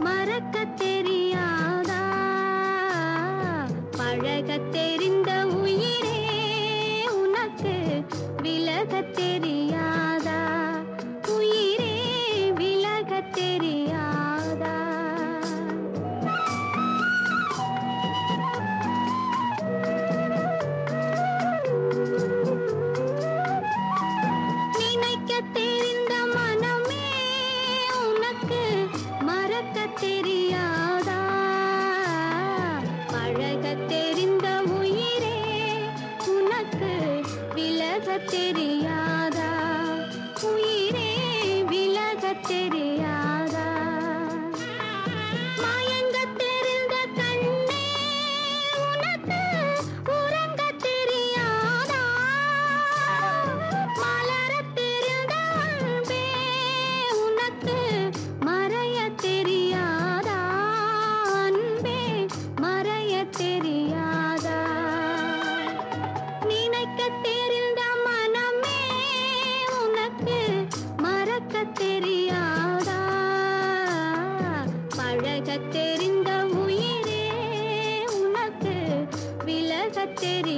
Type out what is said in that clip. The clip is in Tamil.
மறக்க தெரியாதா? பழக தெரிய தெரியாதா உயிரே तेरी